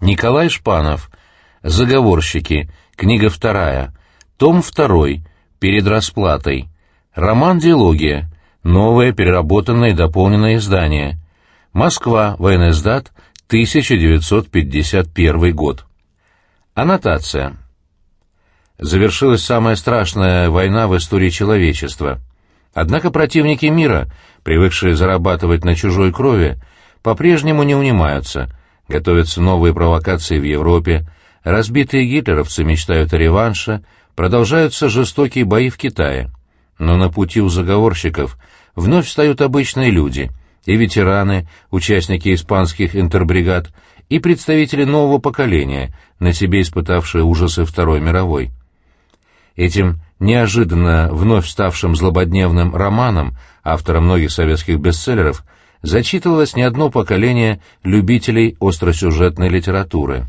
Николай Шпанов. Заговорщики. Книга вторая. Том второй. Перед расплатой. Роман «Диалогия». Новое, переработанное и дополненное издание. Москва. Военноиздат. 1951 год. Аннотация. Завершилась самая страшная война в истории человечества. Однако противники мира, привыкшие зарабатывать на чужой крови, по-прежнему не унимаются, готовятся новые провокации в Европе, разбитые гитлеровцы мечтают о реванше, продолжаются жестокие бои в Китае. Но на пути у заговорщиков вновь встают обычные люди, и ветераны, участники испанских интербригад, и представители нового поколения, на себе испытавшие ужасы Второй мировой. Этим неожиданно вновь ставшим злободневным романом, автора многих советских бестселлеров, зачитывалось не одно поколение любителей остросюжетной литературы.